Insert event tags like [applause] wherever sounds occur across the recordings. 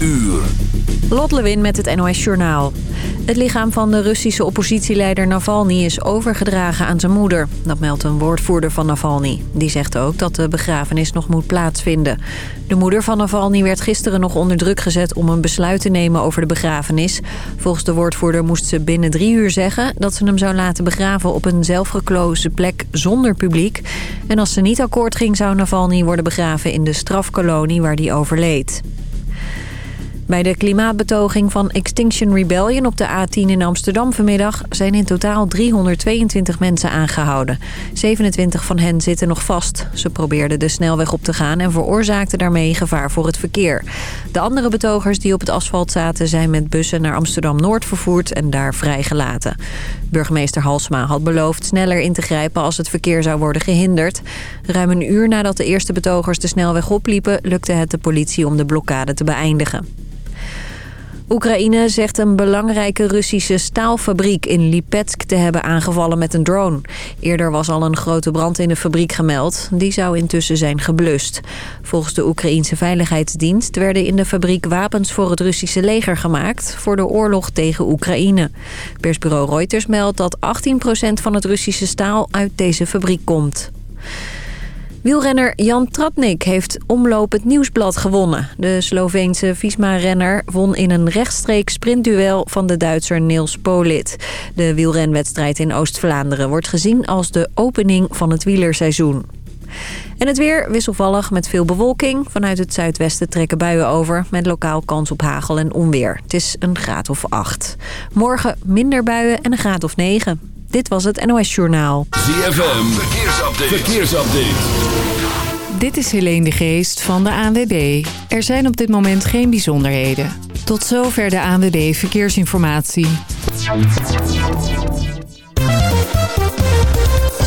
uur. Lot Lewin met het NOS Journaal. Het lichaam van de Russische oppositieleider Navalny is overgedragen aan zijn moeder. Dat meldt een woordvoerder van Navalny. Die zegt ook dat de begrafenis nog moet plaatsvinden. De moeder van Navalny werd gisteren nog onder druk gezet om een besluit te nemen over de begrafenis. Volgens de woordvoerder moest ze binnen drie uur zeggen dat ze hem zou laten begraven op een zelfgeklozen plek zonder publiek. En als ze niet akkoord ging zou Navalny worden begraven in de strafkolonie waar hij overleed. Bij de klimaatbetoging van Extinction Rebellion op de A10 in Amsterdam vanmiddag... zijn in totaal 322 mensen aangehouden. 27 van hen zitten nog vast. Ze probeerden de snelweg op te gaan en veroorzaakten daarmee gevaar voor het verkeer. De andere betogers die op het asfalt zaten... zijn met bussen naar Amsterdam-Noord vervoerd en daar vrijgelaten. Burgemeester Halsma had beloofd sneller in te grijpen als het verkeer zou worden gehinderd. Ruim een uur nadat de eerste betogers de snelweg opliepen... lukte het de politie om de blokkade te beëindigen. Oekraïne zegt een belangrijke Russische staalfabriek in Lipetsk te hebben aangevallen met een drone. Eerder was al een grote brand in de fabriek gemeld. Die zou intussen zijn geblust. Volgens de Oekraïense Veiligheidsdienst werden in de fabriek wapens voor het Russische leger gemaakt voor de oorlog tegen Oekraïne. Persbureau Reuters meldt dat 18% van het Russische staal uit deze fabriek komt. Wielrenner Jan Tratnik heeft Omloop het Nieuwsblad gewonnen. De Sloveense Visma-renner won in een rechtstreeks sprintduel van de Duitser Niels Polit. De wielrenwedstrijd in Oost-Vlaanderen wordt gezien als de opening van het wielerseizoen. En het weer wisselvallig met veel bewolking. Vanuit het zuidwesten trekken buien over met lokaal kans op hagel en onweer. Het is een graad of 8. Morgen minder buien en een graad of 9. Dit was het NOS Journaal. ZFM, verkeersupdate. verkeersupdate. Dit is Helene de Geest van de ANWB. Er zijn op dit moment geen bijzonderheden. Tot zover de ANWB Verkeersinformatie.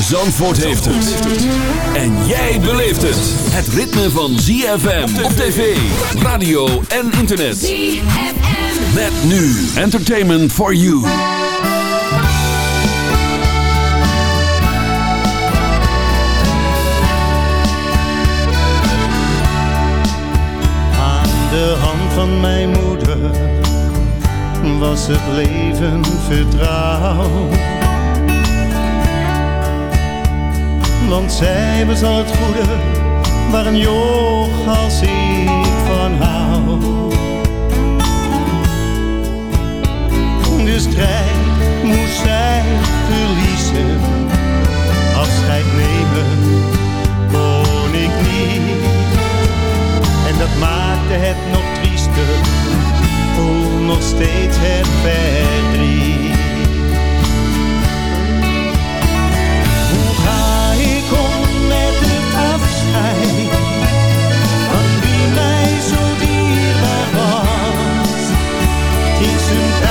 Zandvoort heeft het. En jij beleeft het. Het ritme van ZFM op tv, radio en internet. ZFM. Met nu Entertainment for You. de hand van mijn moeder was het leven vertrouwd. Want zij was al het goede waar een joch als ik van hou. De strijd moest zij verliezen, afscheid nemen kon ik niet. En dat maakte het nog triester, voel nog steeds het verdriet. Het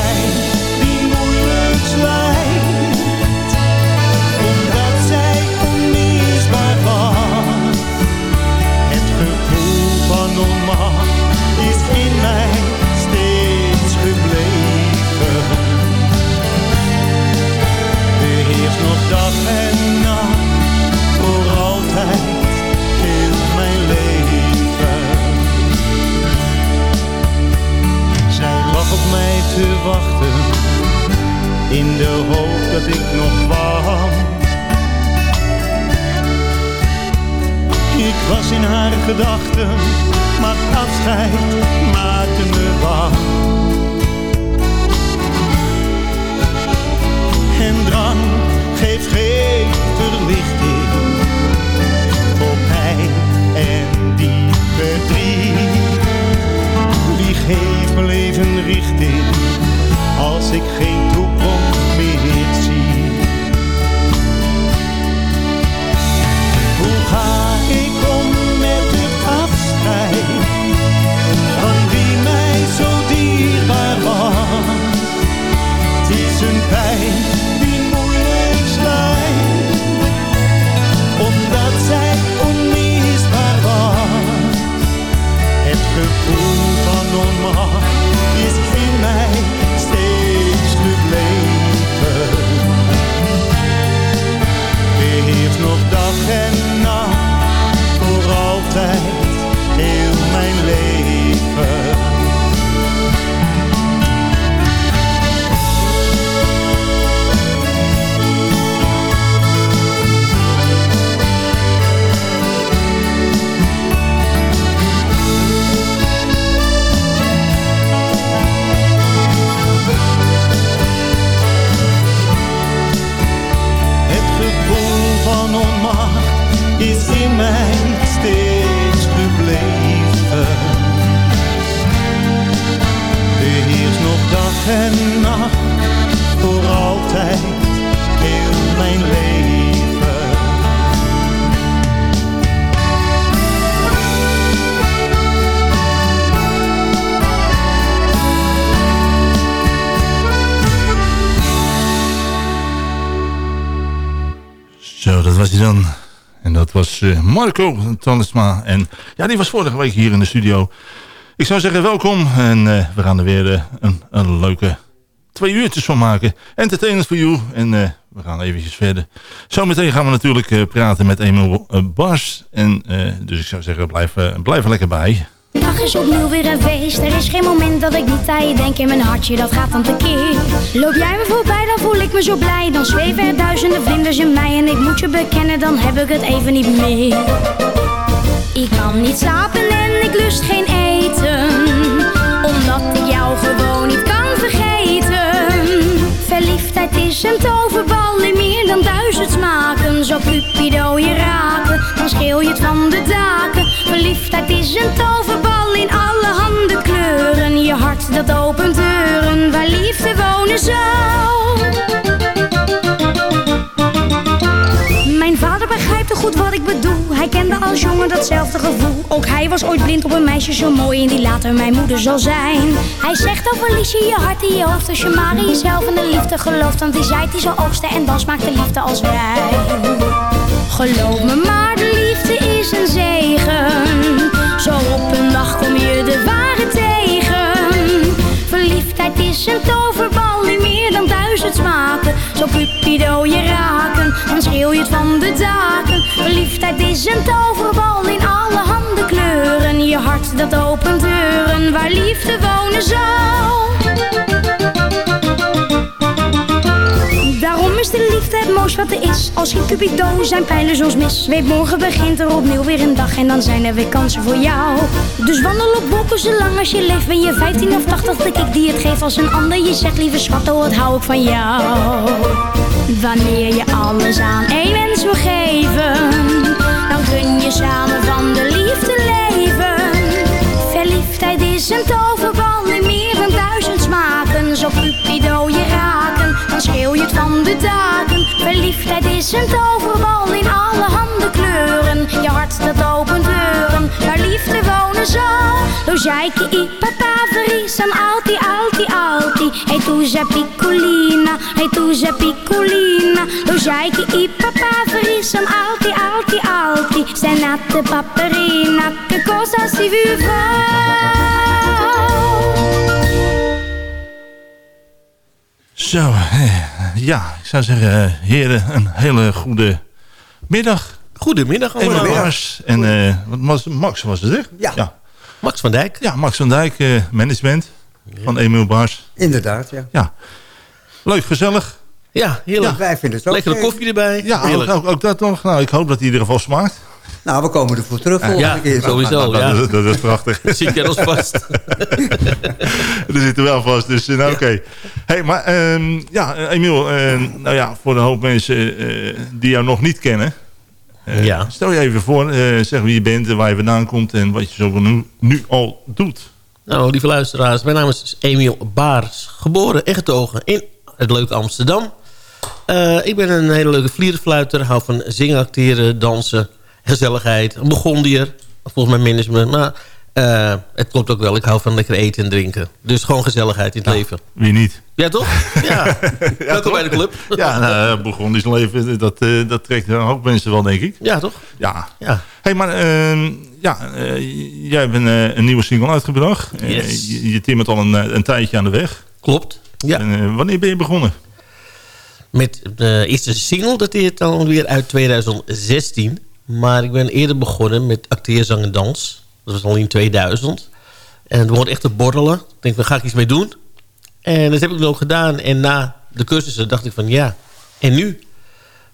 uh, Marco Talisma. En ja, die was vorige week hier in de studio. Ik zou zeggen welkom. En uh, we gaan er weer uh, een, een, leuke twee uurtjes van maken. Entertainment for you. En we gaan eventjes verder. Zometeen gaan we natuurlijk praten met Emil Bars. En dus ik zou zeggen, blijf, blijf er lekker bij. Dag is opnieuw weer een feest. Er is geen moment dat ik niet aan je denk in mijn hartje, dat gaat dan tekeer. Loop jij me voorbij, dan voel ik me zo blij. Dan zweven er duizenden vlinders in mij. En ik moet je bekennen, dan heb ik het even niet meer. Ik kan niet slapen en ik lust geen eten. Omdat ik jou gewoon niet kan. Verliefdheid is een toverbal in meer dan duizend smaken. Zo cupido je raken, dan scheel je het van de daken. Verliefdheid is een toverbal in alle handen kleuren. Je hart dat opent deuren waar liefde wonen zou. Wat ik bedoel. Hij kende als jongen datzelfde gevoel. Ook hij was ooit blind op een meisje zo mooi en die later mijn moeder zal zijn. Hij zegt dan verlies je je hart in je hoofd als je maar in jezelf en de liefde gelooft. Want die zijt die zal oogsten en dan smaakt de liefde als wij. Geloof me maar, de liefde is een zegen. Zo op een dag kom je de ware tegen. Verliefdheid is een toverbal in meer dan duizend smaken. Zo cupido je raken, dan schreeuw je het van de daken. Verliefdheid is een toverbal in alle handen kleuren. Je hart dat opent deuren waar liefde wonen zal. Is de liefde het mooist wat er is. Als geen Cupido zijn pijlen soms mis. Weet morgen begint er opnieuw weer een dag en dan zijn er weer kansen voor jou. Dus wandel op wolken zolang als je leeft. Ben je 15 of 80 dat ik die het geef als een ander. Je zegt lieve schat, oh wat hou ik van jou. Wanneer je alles aan één mens wil geven. Dan kun je samen van de liefde leven. Verliefdheid is een toverbal in meer dan duizend smaken. Zo Cupido je van de daken. Verliefdheid is een toverbal in alle handen kleuren. Je hart dat opent deuren, waar liefde wonen zal. Lo sai che i papaveri son alti, alti, alti. E tu sei piccolina, e tu sei piccolina. Lo sai che i son alti, alti, alti. Sei nata paperina, che cosa si? Zo, ja, ik zou zeggen, heren, een hele goede middag. Goedemiddag allemaal. En, en uh, wat was, Max was het, hè? Ja. ja. Max van Dijk. Ja, Max van Dijk, uh, management van Emil Bars. Inderdaad, ja. ja. Leuk, gezellig. Ja, heerlijk. Ja, wij vinden het ook Lekkere koffie erbij. Ja, ook, ook, ook, dat nog. Nou, ik hoop dat hij in ieder geval smaakt. Nou, we komen ervoor terug volgende ja, keer. sowieso. Nou, nou, ja. dat, is prachtig. [laughs] Zit jij ons vast. [laughs] er zitten wel vast, dus nou, oké. Okay. Hey, maar um, ja, Emiel, uh, nou ja, voor de hoop mensen uh, die jou nog niet kennen. Uh, ja. Stel je even voor, zeg wie je bent, waar je vandaan komt en wat je zo nu, nu al doet. Nou, lieve luisteraars, mijn naam is Emiel Baars. Geboren en getogen in het leuke Amsterdam. ik ben een hele leuke vlierenfluiter, hou van zingen, acteren, dansen gezelligheid. Een Burgondier, volgens mijn management. Maar uh, het klopt ook wel. Ik hou van lekker eten en drinken. Dus gewoon gezelligheid in het leven. Wie niet? Ja, toch? [laughs] Ja. ja Welkom bij de club. ja, nou, Burgondisch leven, dat, uh, dat trekt een hoop mensen wel, denk ik. Ja, toch? Ja. ja. hey, maar uh, ja, jij hebt een, een, nieuwe single uitgebracht. Yes. je, je timmert al een, een tijdje aan de weg. Klopt, ja. En, wanneer ben je begonnen? Met de eerste single, dat is dan weer uit 2016. Maar ik ben eerder begonnen met acteer, zang en dans. Dat was al in 2000. En het begon echt te borrelen. Ik denk, daar ga ik iets mee doen. En dat heb ik ook gedaan. En na de cursussen dacht ik van, ja, en nu?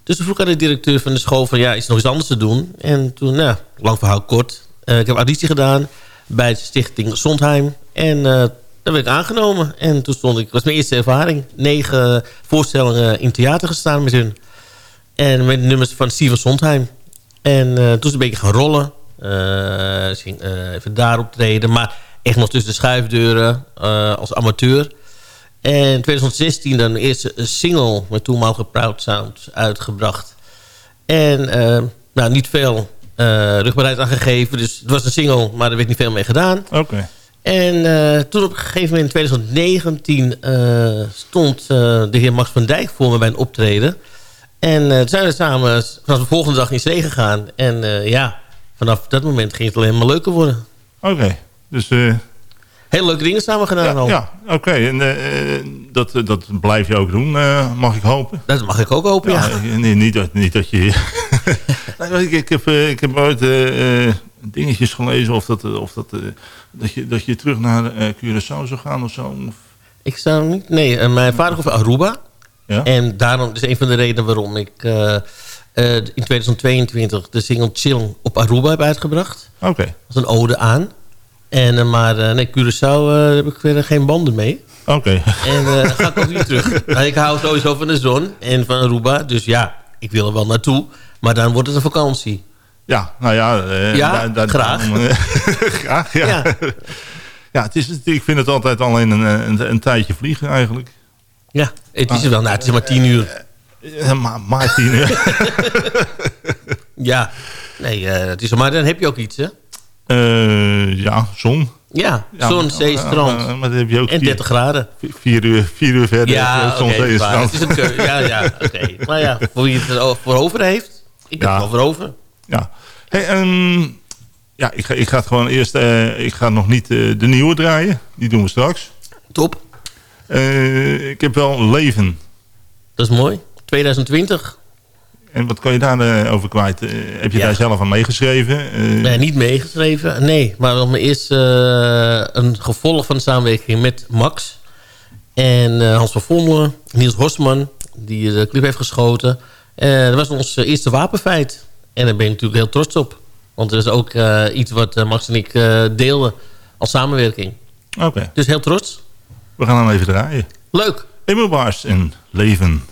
Dus toen vroeg aan de directeur van de school van, ja, is er nog iets anders te doen? En toen, nou, lang verhaal kort. Uh, ik heb auditie gedaan bij de stichting Sondheim. En uh, daar werd ik aangenomen. En toen stond ik, was mijn eerste ervaring. Negen voorstellingen in theater gestaan met hun. En met nummers van Steven Sondheim. En uh, toen is een beetje gaan rollen. Uh, ging, uh, even daar optreden. Maar echt nog tussen de schuifdeuren als amateur. En in 2016 dan de eerste single met toenmalige Proud Sound uitgebracht. En nou, niet veel rugbaarheid aan gegeven. Dus het was een single, maar er werd niet veel mee gedaan. Oké. En toen op een gegeven moment in 2019 stond de heer Max van Dijk voor me bij een optreden. En toen zijn we samen vanaf de volgende dag in zee gegaan. En ja, vanaf dat moment ging het alleen maar leuker worden. Oké, dus... Hele leuke dingen samen gedaan ja, al. Ja, oké. En dat, dat blijf je ook doen, mag ik hopen? Dat mag ik ook hopen, ja. Nee, niet, dat, niet dat je... [laughs] ik, ik, heb, ik heb ooit dingetjes gelezen of dat, of dat, dat, je, dat je terug naar Curaçao zou gaan of zo. Ik zou niet... Nee, mijn vader komt Aruba. Ja? En daarom is een van de redenen waarom ik in 2022 de single Chill op Aruba heb uitgebracht. Oké. Okay. Dat is een ode aan. En, maar nee, Curaçao heb ik verder geen banden mee. Oké. [laughs] En ga ik ook niet terug. Nou, ik hou sowieso van de zon en van Aruba. Dus ja, ik wil er wel naartoe. Maar dan wordt het een vakantie. Ja, nou ja. Ja, graag. Dan, [laughs] graag, ja. [laughs] ja. ja. het is, ik vind het altijd alleen een, een, een tijdje vliegen eigenlijk. Ja, het is, wel, nou, het is maar tien uur. maar, maar tien uur. [laughs] ja, nee, het is, maar dan heb je ook iets, hè? ja, zon. Ja, zon, zee, strand. Maar, heb je ook en 30 graden. Vier uur, vier uur verder. Ja, zon, zee, strand. Het is een ja, ja, [laughs] oké. Maar ja, voor wie het voor over heeft. Ik heb het wel voor over. Ja. Hey, um, ja, ik ga, ik ga het gewoon eerst... Uh, ik ga nog niet uh, de nieuwe draaien. Die doen we straks. Top. Uh, ik heb wel Leven. Dat is mooi. 2020. En wat kan je daarover over kwijt? Uh, heb je Ja. daar zelf aan meegeschreven? Uh, Nee, niet meegeschreven. Nee, maar wel eerst uh, een gevolg van de samenwerking met Max. En Hans van Vommelen, Niels Horstman, die de clip heeft geschoten. Dat was ons eerste wapenfeit. En daar ben ik natuurlijk heel trots op. Want dat is ook iets wat Max en ik deelden als samenwerking. Oké. Okay. Dus heel trots. We gaan hem even draaien. Leuk. Emil Baars en Leven. Leven,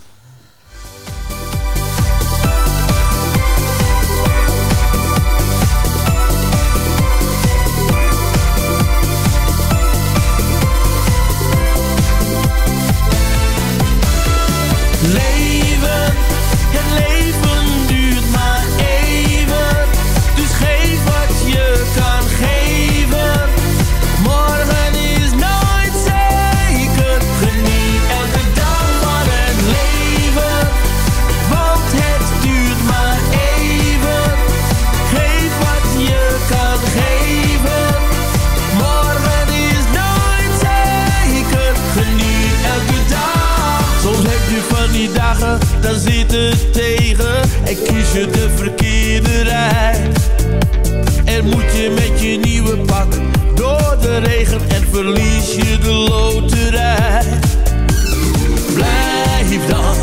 verlies je de loterij. Blijf dan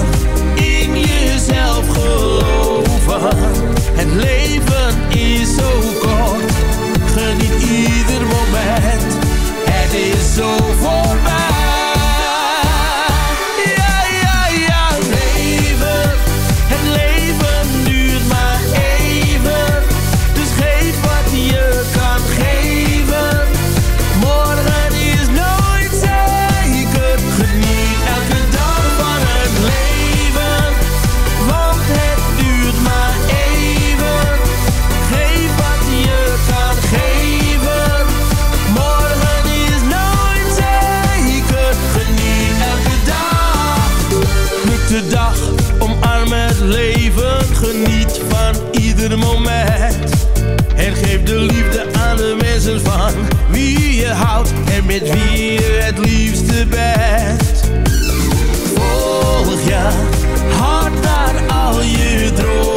in jezelf geloven Het leven dag, omarm het leven. Geniet van ieder moment. En geef de liefde aan de mensen van wie je houdt en met wie je het liefste bent. Volg je hart naar al je dromen.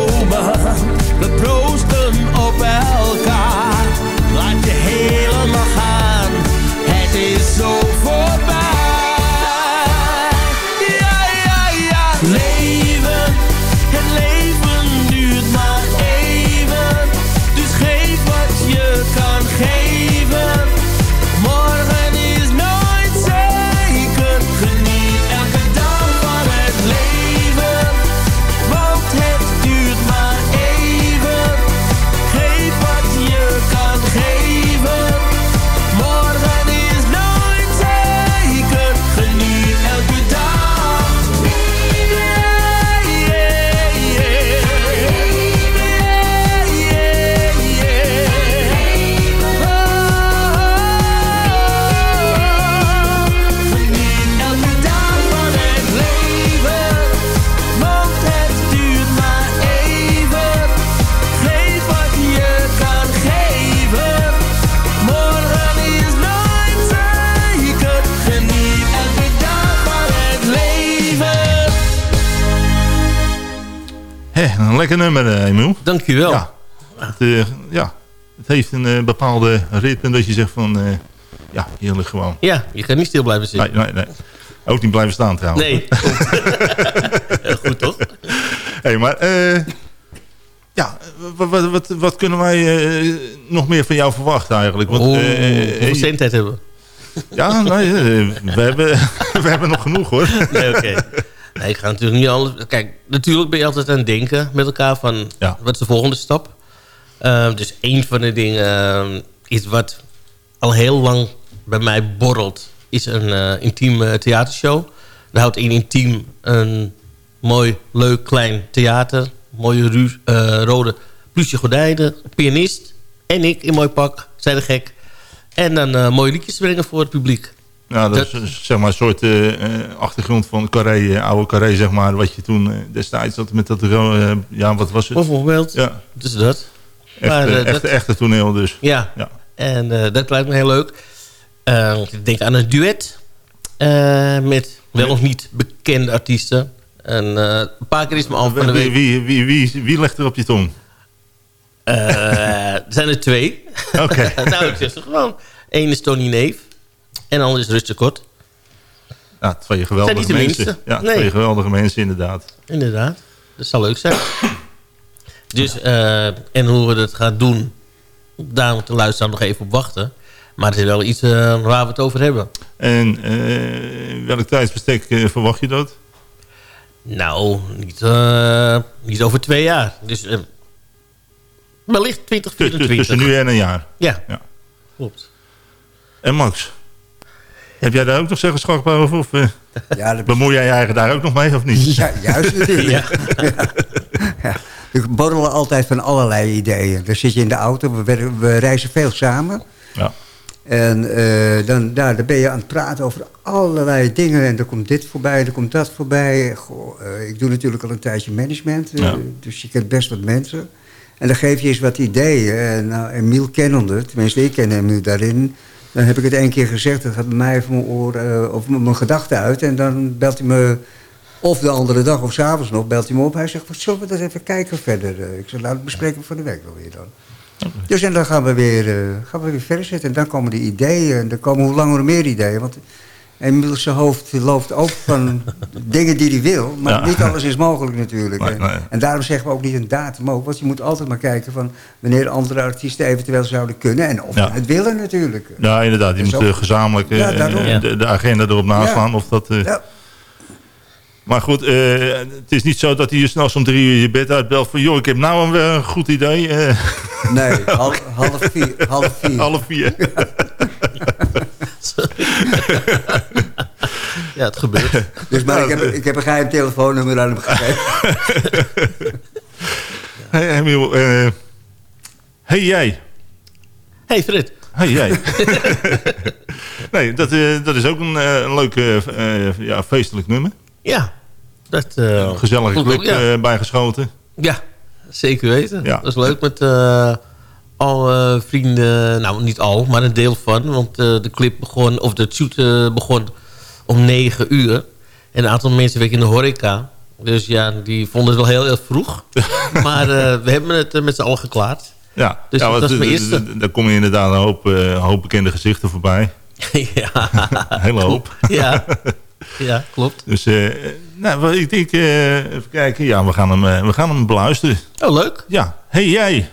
Lekker nummer, uh, Emiel. Dankjewel. Ja, het, uh, ja, het heeft een uh, bepaalde ritme dat je zegt van... ja, heerlijk gewoon. Ja, je gaat niet stil blijven zitten. Nee, nee, nee. Ook niet blijven staan trouwens. Nee, [laughs] goed toch? hey, maar... ja, wat, wat, wat, kunnen wij nog meer van jou verwachten eigenlijk? Want, oh, zendtijd hebben? Ja, nee, we hebben, [laughs] we hebben nog genoeg hoor. Nee, oké. Nee, ik ga natuurlijk niet alles... Kijk, natuurlijk ben je altijd aan het denken met elkaar van... wat is de volgende stap? Uh, dus een van de dingen uh, is wat al heel lang bij mij borrelt... is een uh, intieme theatershow. We houdt in intiem een mooi, leuk, klein theater. Mooie rode plusje gordijnen, pianist... en ik in mooi pak, zij de gek... En dan mooie liedjes brengen voor het publiek. Ja, dat, is zeg maar een soort uh, achtergrond van Carré, oude Carré, zeg maar. Wat je toen destijds had met dat... ja, wat was het? Bijvoorbeeld. Ja. Dus dat. Echt, maar, echte, echte toneel dus. Ja. ja. En dat lijkt me heel leuk. ik denk aan een duet. met wel of niet bekende artiesten. En een paar keer is me al van de week... Wie, wie, wie, wie, legt er op je tong? er zijn er twee. Oké. [laughs] nou, ik zeg ze gewoon. Eén is Tony Neef. En anders Rutje Kort. Ja, twee geweldige mensen. Ja, nee. twee geweldige mensen inderdaad. Inderdaad. Dat zal leuk zijn. [clears throat] dus, uh, en hoe we dat gaan doen, daar moet de luisteraar nog even op wachten. Maar het is wel iets uh, waar we het over hebben. En uh, welk tijdsbestek verwacht je dat? Nou, niet, niet over twee jaar. Dus wellicht 2024. Tussen nu en een jaar? Ja, ja. klopt. En Max? Heb jij daar ook nog zeggenschap over? Of uh, ja, bemoei jij je eigen daar ook nog mee of niet? [laughs] Ja, juist natuurlijk. ja. ja. We borrelen altijd van allerlei ideeën. Dan zit je in de auto, we, we reizen veel samen. Ja. En uh, dan, daar, dan ben je aan het praten over allerlei dingen. En er komt dit voorbij, er komt dat voorbij. Goh, uh, ik doe natuurlijk al een tijdje management. Ja. Dus je kent best wat mensen. En dan geef je eens wat ideeën. En nou, Emiel kennende, tenminste ik ken nu daarin... Dan heb ik het één keer gezegd, dat gaat bij mij van mijn oor, uh, of mijn gedachten uit. En dan belt hij me, of de andere dag of s'avonds nog, belt hij me op. Hij zegt, wat zullen we dat even kijken verder? Uh, ik zeg, laten we bespreken voor de week wel weer dan. Okay. Dus en dan gaan we, weer, uh, gaan we weer verder zitten. En dan komen de ideeën. En dan komen hoe langer meer ideeën. Want Emiel zijn hoofd loopt ook van [laughs] dingen die hij wil. Maar ja. niet alles is mogelijk natuurlijk. Nee, nee. En daarom zeggen we ook niet een datum ook. Want je moet altijd maar kijken van wanneer andere artiesten eventueel zouden kunnen. En of ja. het willen natuurlijk. Ja, inderdaad. Je dus moet ook, gezamenlijk uh, de, de, agenda erop naslaan. Of dat, uh, maar goed, uh, het is niet zo dat hij je snel om drie uur je bed uitbelt van... joh, ik heb nou een goed idee. Nee, [laughs] half, half vier. Half vier. half vier. [laughs] [laughs] ja, het gebeurt. Dus maar ik heb, ik heb een geheim telefoonnummer aan hem gegeven. [laughs] hey, Emiel. Uh, hey jij. Hey Frit. Hey jij. [laughs] nee, dat, uh, dat is ook een, uh, een leuk ja, feestelijk nummer. Ja. Dat, een gezellige clip ja. bijgeschoten. Ja, zeker weten. Ja. Dat is leuk met al uh, vrienden, nou niet al, maar een deel van. Want uh, de clip begon, of de shoot uh, begon om 9 uur. En een aantal mensen werken in de horeca. Dus ja, die vonden het wel heel, heel vroeg. [laughs] maar we hebben het met z'n allen geklaard. Ja, dus ja, dat is mijn eerste. Daar kom je inderdaad een hoop, hoop bekende gezichten voorbij. [laughs] ja. [laughs] Hele hoop. ja. ja, klopt. Dus nou, ik denk, even kijken. Ja, we gaan hem, we gaan hem beluisteren. Oh, leuk. Ja. Hey jij.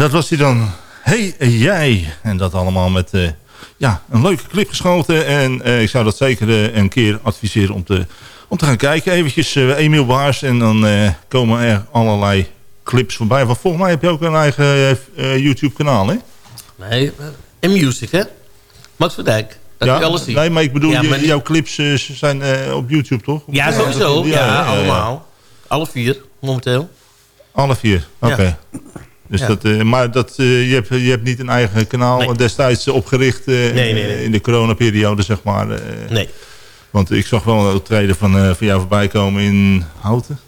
Dat was hij dan. Hey jij. En dat allemaal met eh, ja, een leuke clip geschoten. En eh, ik zou dat zeker eh, een keer adviseren om te, om te gaan kijken. Eventjes Emiel Baars. En dan komen er allerlei clips voorbij. Want volgens mij heb je ook een eigen YouTube kanaal, hè? Nee, en music, hè? Max van Dijk. Dat je alles zien. Nee, maar ik bedoel, Ja, maar jouw clips zijn op YouTube, toch? Ja, sowieso. Ja, Ja, ja, ja. allemaal. Alle vier, momenteel. Alle vier, oké. Ja. Dus Ja. dat, eh, maar dat, eh, je, hebt, je hebt niet een eigen kanaal Nee. destijds opgericht eh, nee, nee. in de coronaperiode, zeg maar. eh. Nee. Want ik zag wel een optreden van, eh, van jou voorbij komen in Houten.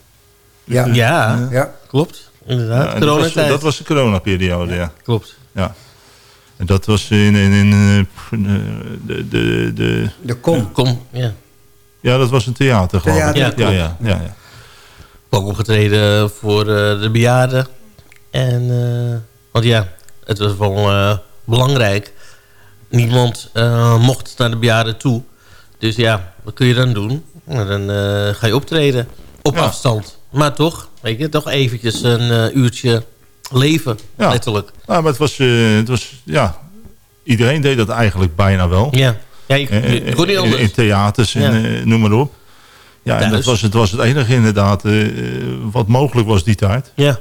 Ja. Ja, Ja. klopt. Inderdaad. Ja, dat, was, dat was de coronaperiode, ja. Klopt. ja. En dat was in, in, in de, de, de... De kom. Kom, ja. Ja, dat was een theater, geloof ik. Theater, Ja, ja, ja, ja. Ook opgetreden voor eh, de bejaarden. En, eh, want ja, het was wel eh, belangrijk. Niemand eh, mocht naar de bejaarden toe. Dus ja, wat kun je dan doen? Nou, dan ga je optreden. Op Ja. afstand. Maar toch, weet je, toch eventjes een uurtje leven, Ja. letterlijk. Nou, maar het was, het was, ja... Iedereen deed dat eigenlijk bijna wel. Ja, ja kon niet in, anders. in theaters en Ja. noem maar op. Ja, en dat was, het was het enige inderdaad wat mogelijk was die tijd. Ja.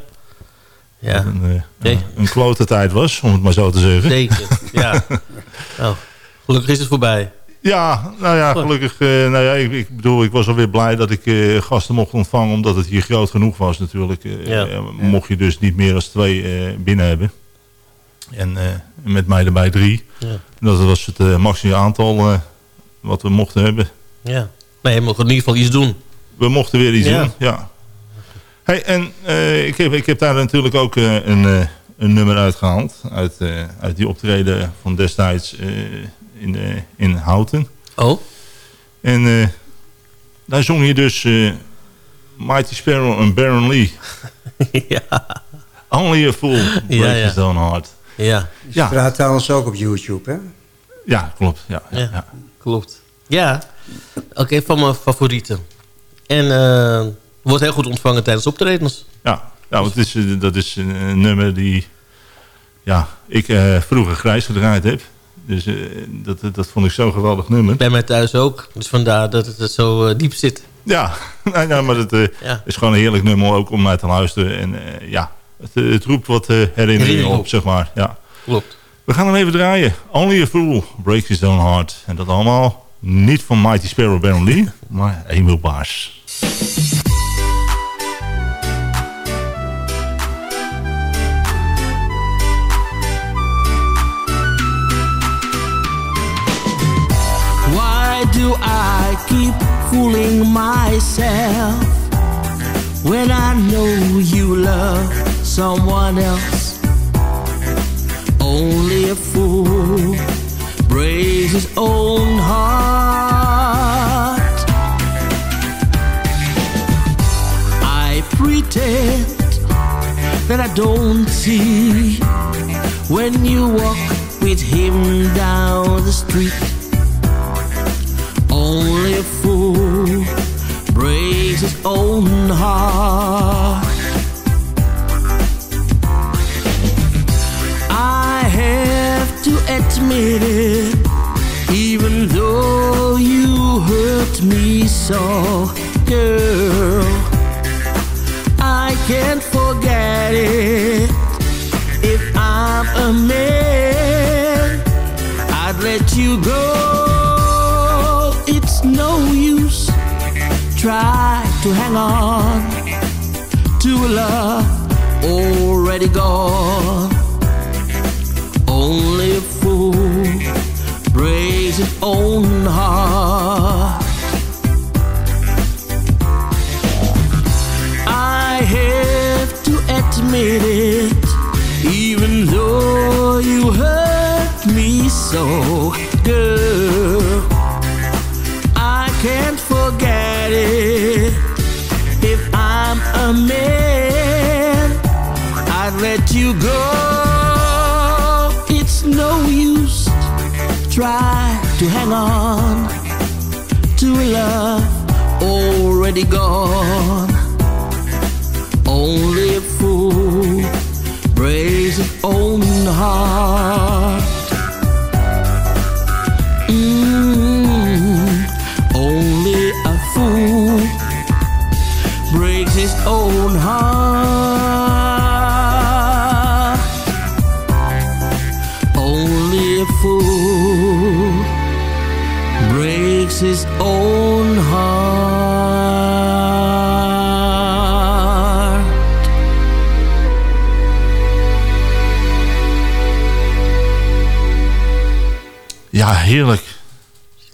Ja, Een, eh, Nee. een klote tijd was, om het maar zo te zeggen. zeker. ja. Nou, [laughs] gelukkig is het voorbij. Ja, nou ja, gelukkig. eh, nou ja, ik, ik bedoel, ik was alweer blij dat ik eh, gasten mocht ontvangen, omdat het hier groot genoeg was natuurlijk. Ja. mocht je dus niet meer dan twee binnen hebben. En met mij erbij drie. Ja. Dat was het maximum aantal wat we mochten hebben. Ja. Nee, je mag in ieder geval iets doen. We mochten weer iets Ja. doen, ja. Hey, en eh, ik, heb, ik heb daar natuurlijk ook eh, een, eh, een nummer uitgehaald. Uit, eh, uit die optreden van destijds eh, in, in Houten. Oh? En eh, daar zong je dus eh, Mighty Sparrow en Baron Lee. [laughs] ja. Only a fool breaks Ja, ja. his own heart. Ja. Ja, Praat trouwens ook op YouTube, hè? ja klopt. Ja, ja. Ja. ja. Klopt. Ja. Oké, van mijn favorieten. En eh, wordt heel goed ontvangen tijdens optredens. Ja, ja want het is, eh, dat is een, een nummer die ja, ik eh, vroeger grijs gedraaid heb. Dus eh, dat, dat vond ik zo'n geweldig nummer. Bij mij thuis ook. Dus vandaar dat het, het zo diep zit. Ja, [laughs] nou, ja maar het Ja. is gewoon een heerlijk nummer ook om naar te luisteren. En ja, het, het roept wat herinneringen Herinneringen op, op. zeg maar. Ja. Klopt. We gaan hem even draaien. Only a Fool Breaks His Own Heart. En dat allemaal niet van Mighty Sparrow Baron Lee, [laughs] maar Emil Baars. I keep fooling myself when I know you love someone else. Only a fool breaks his own heart. I pretend that I don't see when you walk with him down the street. Only a fool breaks his own heart. I have to admit it, even though you hurt me so, girl. I can't forget it. If I'm a man, I'd let you go. Try to hang on to a love already gone.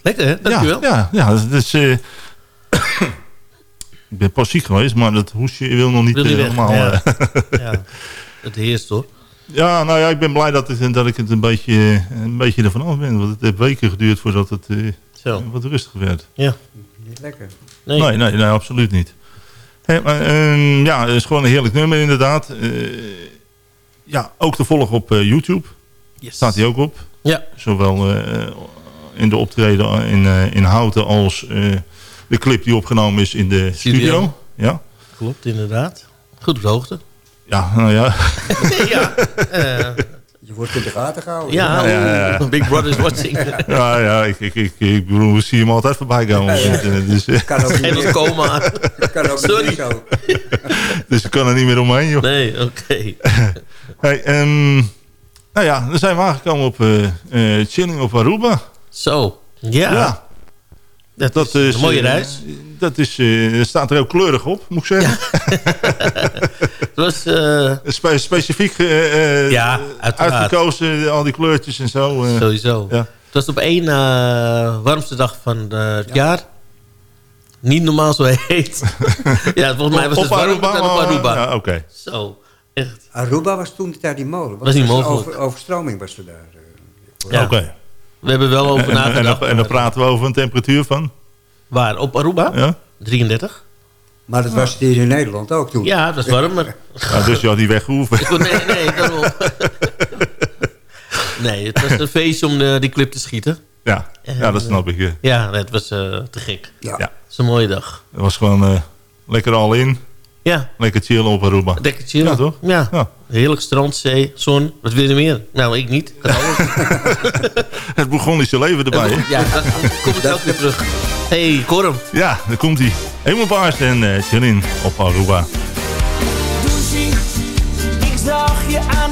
Lekker, hè? Dankjewel. Ja, ja, ja dat is... eh, [coughs] ik ben pas ziek geweest, maar dat hoesje wil nog niet, Wil niet eh, helemaal... ja. eh, [laughs] Ja, het heerst hoor. ja, nou ja, ik ben blij dat, het, dat ik het een beetje, een beetje ervan af ben. Want het heeft weken geduurd voordat het eh, Zo. wat rustiger werd. Ja. Niet lekker. Nee. Nee, nee, nee, absoluut niet. Maar, ehm, ja, het is gewoon een heerlijk nummer inderdaad. Eh, ja, ook te volgen op eh, YouTube. Yes. Staat hij ook op. Ja. Zowel eh, in de optreden in, eh, in Houten als eh, de clip die opgenomen is in de studio. Studio. Ja. Klopt, inderdaad. Goed op de hoogte. Ja, nou ja. [laughs] ja. eh, Je wordt in de gaten gehouden. ja, Ja, ja, ja. [laughs] Big Brother is watching. ja, ja ik, ik, ik, ik bedoel, we zien hem altijd voorbij komen. internet. Dus, eh, Kan ook niet dat coma. Kan ook Sorry. niet zo. [laughs] dus ik kan er niet meer omheen, joh. Nee, oké. Hey, ehm, nou ja, dan zijn we aangekomen op eh, eh, Chilling op Aruba. Zo. Ja. Ja. Dat, Dat is is een mooie eh, reis. Dat is, eh, staat er ook kleurig op, moet ik zeggen. [laughs] Het was... eh, Spe- specifiek Ja, uitgekozen, al die kleurtjes en zo. eh. Sowieso. Ja. Het was op één warmste dag van het jaar. Niet normaal zo heet. [laughs] ja, volgens mij was het Op warm Aruba, op Aruba. Ja, oké. Zo, echt. Aruba was toen daar die molen. Was niet dus mogelijk. Over, overstroming was er daar. Ja. Oké. We hebben wel over En, en, en, nagedacht. dan- en dan praten we over een temperatuur van? Waar? Op Aruba? Ja? 33. Maar dat was het hier in Nederland ook toen. Ja, het was warmer. Ja, dus je had die weg gehoeven. Ik kon- nee, nee, daarom. [laughs] nee, het was een feestje om de, die clip te schieten. Ja, ja dat snap ik. ja. Ja, het was eh, te gek. Ja. Ja. Het is een mooie dag. Het was gewoon eh, lekker al in. Ja, Lekker chillen op Aruba. lekker chillen. Ja, toch? Ja. Ja. Heerlijk strand, zee, zon. Wat wil je meer? Nou, ik niet. Ik had alles. Het begonische leven erbij. hè? ja, dan kom ik ook weer terug. hey, Korm. Ja, daar komt hij. Helemaal paars en eh chillen op Aruba. Douchie, ik zag je aan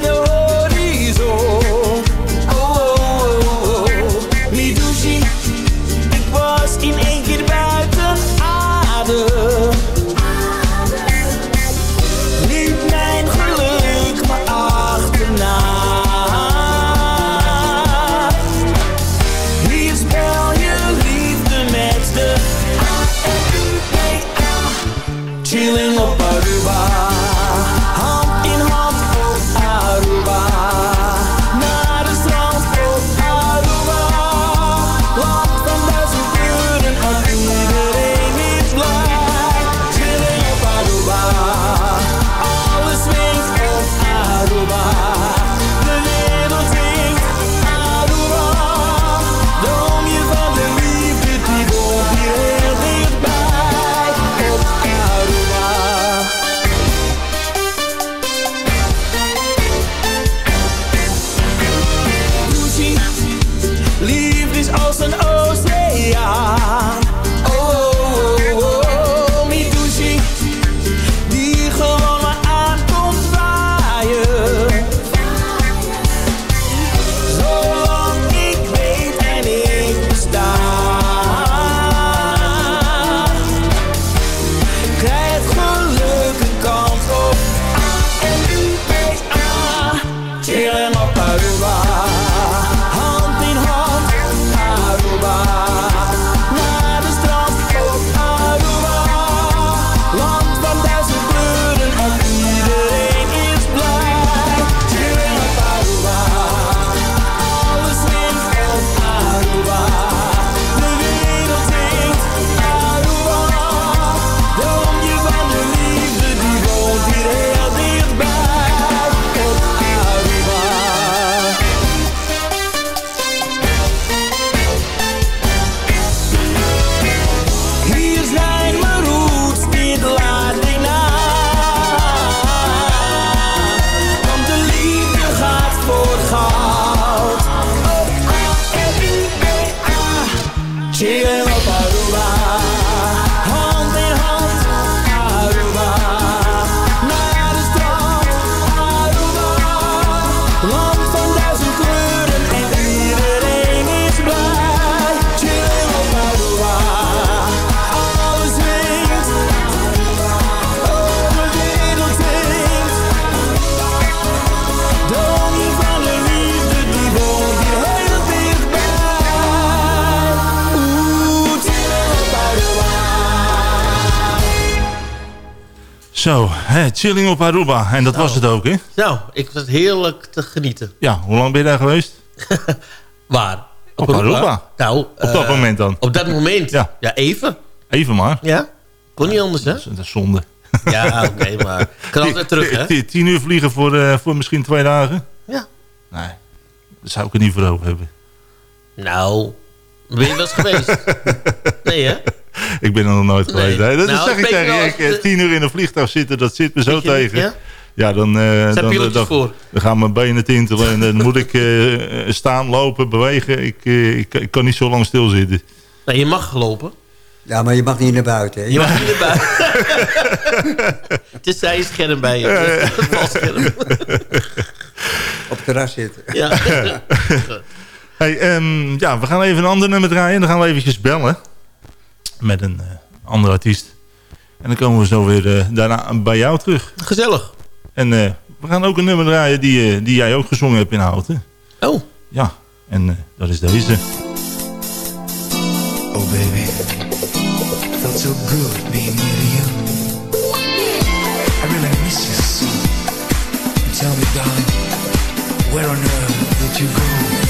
Zo, hè, chilling op Aruba. En dat was het ook, hè? Nou, ik was heerlijk te genieten. Ja, hoe lang ben je daar geweest? [laughs] Waar? Op Aruba. Nou, Op dat eh, moment dan? Op dat moment? Ja. Ja, even. Even maar. Ja? Kon niet anders, hè? Dat is, dat is zonde. [laughs] Ja, oké, maar ik kan altijd terug, hè? Tien- uur vliegen voor, eh, voor misschien twee dagen? Ja. Nee, daar zou ik er niet voor over hebben. Nou, ben je wel eens geweest? [laughs] Nee, hè? Ik ben er nog nooit Nee. geweest. Nee, dat Nou, zeg ik tegen je. eh, de- Tien uur in een vliegtuig zitten, dat zit me zo je, tegen. ja? Ja, dan, eh, dan, pilotjes dan, dan gaan mijn benen tintelen en dan moet ik eh, staan, lopen, bewegen. Ik, eh, ik, ik kan niet zo lang stilzitten. Nou, je mag lopen. Ja, maar je mag niet naar buiten. Hè? Je mag niet naar buiten. [laughs] Het is zij scherm bij je. Het. [laughs] Op het terras zitten. Ja. [laughs] Hey, ehm, ja, we gaan even een ander nummer draaien. Dan gaan we eventjes bellen. Met een eh, andere artiest. En dan komen we zo weer eh, daarna bij jou terug. Gezellig. En eh, we gaan ook een nummer draaien die, eh, die jij ook gezongen hebt in Houten. Oh. Ja, en eh, dat is deze. Oh baby, felt so good being near you. I really miss you so. Tell me, darling, where on earth did you go?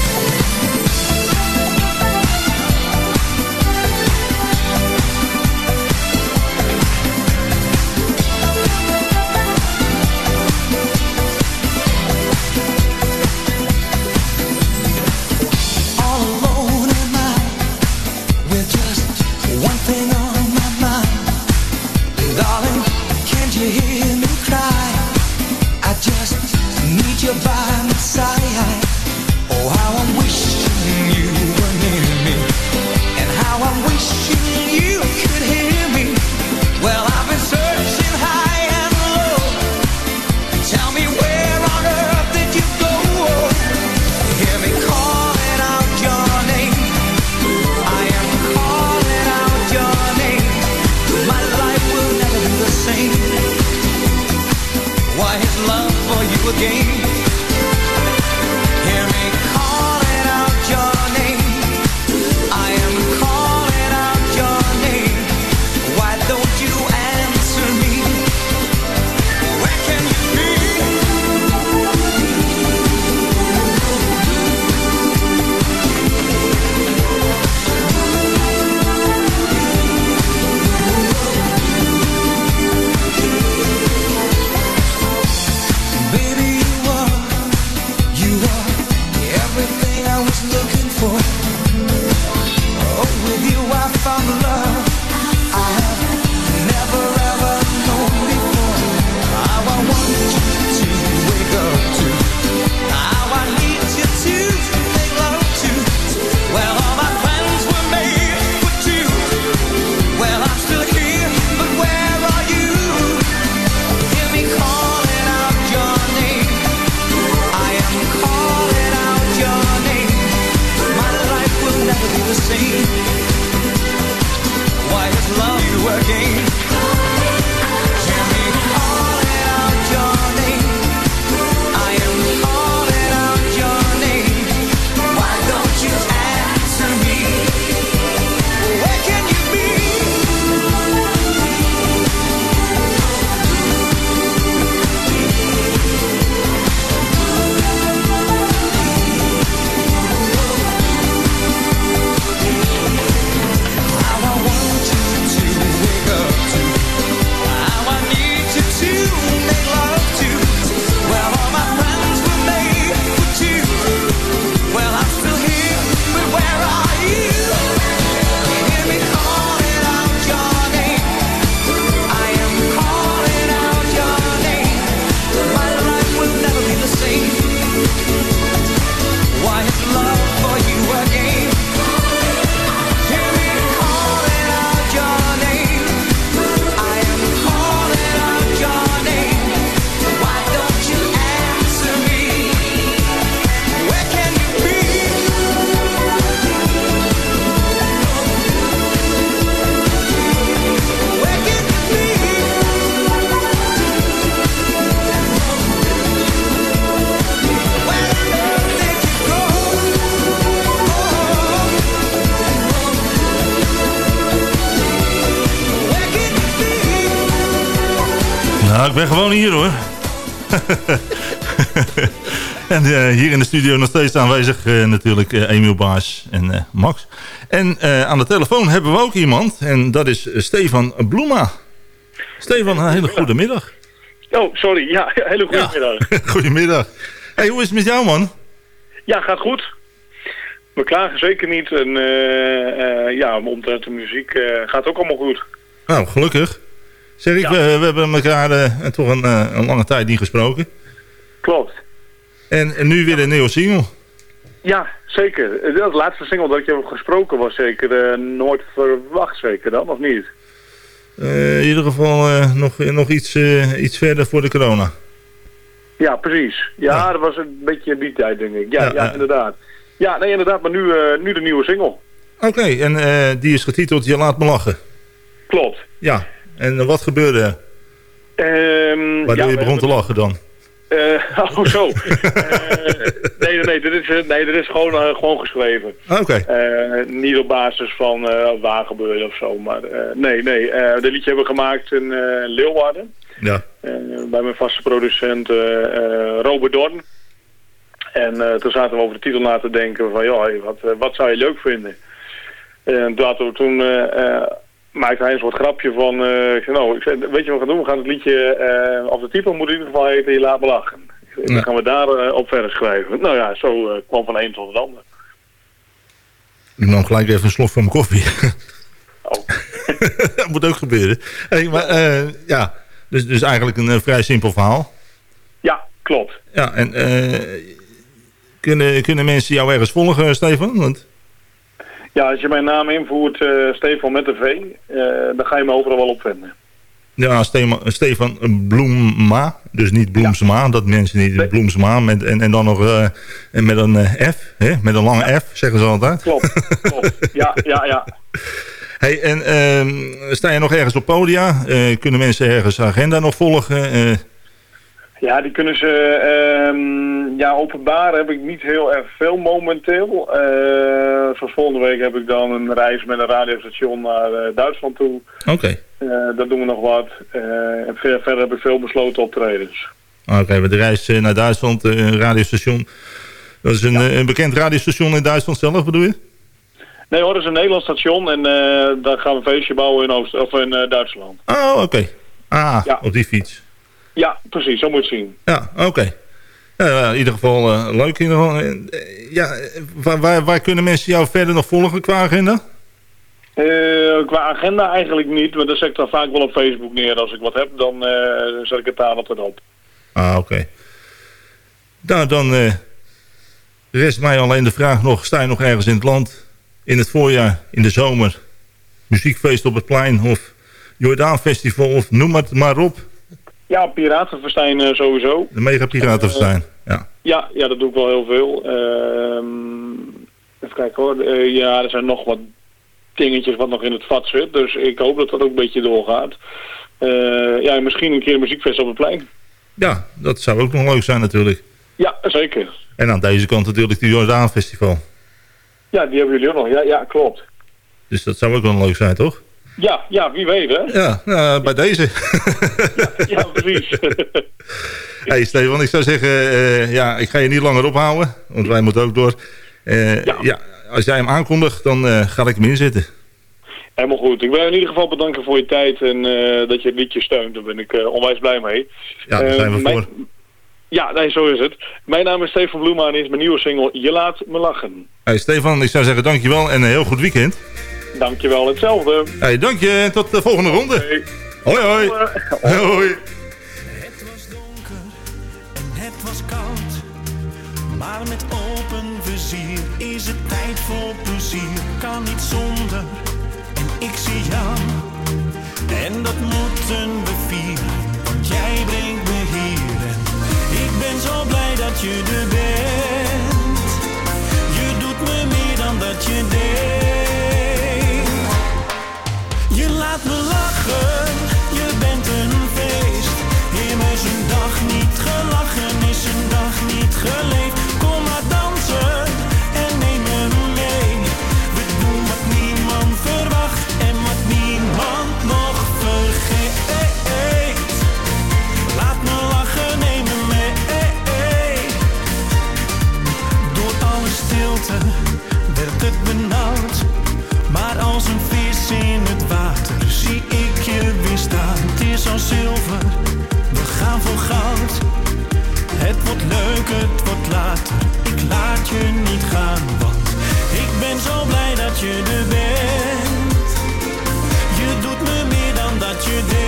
Ben gewoon hier hoor. [laughs] en eh, hier in de studio nog steeds aanwezig eh, natuurlijk uh, Emiel Baas en Max. En aan de telefoon hebben we ook iemand. En dat is Stefan Bloema. Stefan, een hele goede middag. Oh, sorry. Ja, hele goede middag. [laughs] Goedemiddag. Hey, hoe is het met jou man? Ja, gaat goed. We klagen zeker niet. En ja, omtrent de muziek gaat ook allemaal goed. Nou, gelukkig. Zeg ik, we, we, hebben elkaar uh, toch een, uh, een, lange tijd niet gesproken. Klopt. En, en, nu weer een nieuwe single. Ja, zeker. De laatste single dat ik heb gesproken was zeker uh, Nooit Verwacht, zeker dan, of niet? in ieder geval nog, nog iets, iets verder voor de corona. Ja, precies. Ja, ja, dat was een beetje die tijd, denk ik. Ja, ja, ja inderdaad. Ja, nee, inderdaad, maar nu, nu de nieuwe single. Oké, okay, en die is getiteld Je Laat Me Lachen. Klopt. Ja, en wat gebeurde er? Um, Waardoor ja, je begon te lachen dan? Uh, [laughs] oh, zo. uh, nee, nee, dit is, nee, dit is gewoon, gewoon geschreven. Oké. Okay. niet op basis van waar gebeurde of zo. Maar nee, nee. de liedje hebben we gemaakt in Leeuwarden. Ja. bij mijn vaste producent Robert Dorn. En toen zaten we over de titel na te denken van, ja, wat, wat zou je leuk vinden? En laten we toen maakte hij een soort grapje van, uh, nou, ik zei, weet je wat we gaan doen? We gaan het liedje, uh, of de titel moet in ieder geval heten, Je laat me lachen. Dan gaan we daar uh, op verder schrijven. Nou ja, zo kwam van een tot het ander. Ik nam gelijk even een slok van mijn koffie. Oh. [laughs] dat moet ook gebeuren. Hey, maar ja, dus, dus eigenlijk een vrij simpel verhaal. Ja, klopt. Ja, en kunnen, kunnen mensen jou ergens volgen, Stefan? Want... Ja, als je mijn naam invoert, uh, Stefan met de V, uh, dan ga je me overal wel op vinden. Ja, Stefan, Stefan Bloema, dus niet Bloemsma, ja. dat mensen niet nee. Bloemsma, met, en, en dan nog uh, met een F, hè? met een lange ja. F, zeggen ze altijd. Klopt, klopt. ja, ja, ja. [laughs] Hey, en ehm, sta je nog ergens op podia? kunnen mensen ergens agenda nog volgen? Ja, die kunnen ze... Um, ja, openbaar heb ik niet heel erg veel momenteel. Uh, zoals volgende week heb ik dan een reis met een radiostation naar uh, Duitsland toe. Oké. Okay. Uh, daar doen we nog wat. en ver, verder heb ik veel besloten optredens. Oké, okay, de reis naar Duitsland, een radiostation. Dat is een, ja. een bekend radiostation in Duitsland zelf, bedoel je? Nee hoor, dat is een Nederlands station en daar gaan we een feestje bouwen in, Oost of in Duitsland. Oh, oké. Okay. Ah, ja. op die fiets. Ja, precies. Zo moet je het zien. Ja, oké. Okay. in ieder geval uh, leuk. In ieder geval. Uh, ja, waar, waar, waar, kunnen mensen jou verder nog volgen qua agenda? Uh, qua agenda eigenlijk niet, maar dat zet ik dan vaak wel op Facebook neer. Als ik wat heb, dan zet ik het daar altijd op. Ah, oké. Okay. Nou, dan rest mij alleen de vraag nog, sta je nog ergens in het land? In het voorjaar, in de zomer? Muziekfeest op het plein of Jordaanfestival of noem het maar op. Ja, piratenfestijn uh, sowieso. De mega piratenfestijn, uh, ja. ja. Ja, dat doe ik wel heel veel. Uh, even kijken hoor. Eh, ja, er zijn nog wat dingetjes wat nog in het vat zit. Dus ik hoop dat dat ook een beetje doorgaat. Eh, ja, misschien een keer een muziekfest op het plein. Ja, dat zou ook nog leuk zijn natuurlijk. Ja, zeker. En aan deze kant natuurlijk de Jordaan Festival. Ja, die hebben jullie ook nog. Ja, ja klopt. Dus dat zou ook wel leuk zijn, toch? Ja, ja, wie weet hè. Ja, nou, bij deze. ja, [laughs] ja, precies. [laughs] hey Stefan, ik zou zeggen, uh, ja, ik ga je niet langer ophouden, want wij moeten ook door. Uh, ja. ja. als jij hem aankondigt, dan uh, ga ik hem inzetten. Helemaal goed. Ik wil je in ieder geval bedanken voor je tijd en dat je het liedje steunt. Daar ben ik onwijs blij mee. Ja, daar zijn we mijn... voor. Ja, nee, zo is het. Mijn naam is Stefan Bloema en is mijn nieuwe single Je Laat Me Lachen. Hey Stefan, ik zou zeggen dankjewel en een heel goed weekend. Dankjewel, hetzelfde. Hey, dank je. Tot de volgende ronde. Okay. Hoi, hoi. hoi. hoi. Het was donker en het was koud. Maar met open vizier is het tijd voor plezier. Kan niet zonder en ik zie jou. En dat moeten we vieren, want jij brengt me hier. En ik ben zo blij dat je er bent. Je doet me meer dan dat je denkt. Laat me lachen, Het is al zilver, we gaan voor goud. Het wordt leuk, het wordt later. Ik laat je niet gaan, want ik ben zo blij dat je er bent. Je doet me meer dan dat je denkt.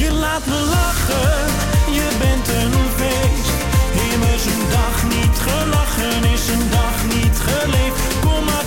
Je laat me lachen, je bent een feest. Immers een dag niet gelachen is een dag niet geleefd. Kom maar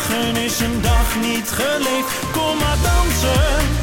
gelachen is een dag niet geleefd. Kom maar dansen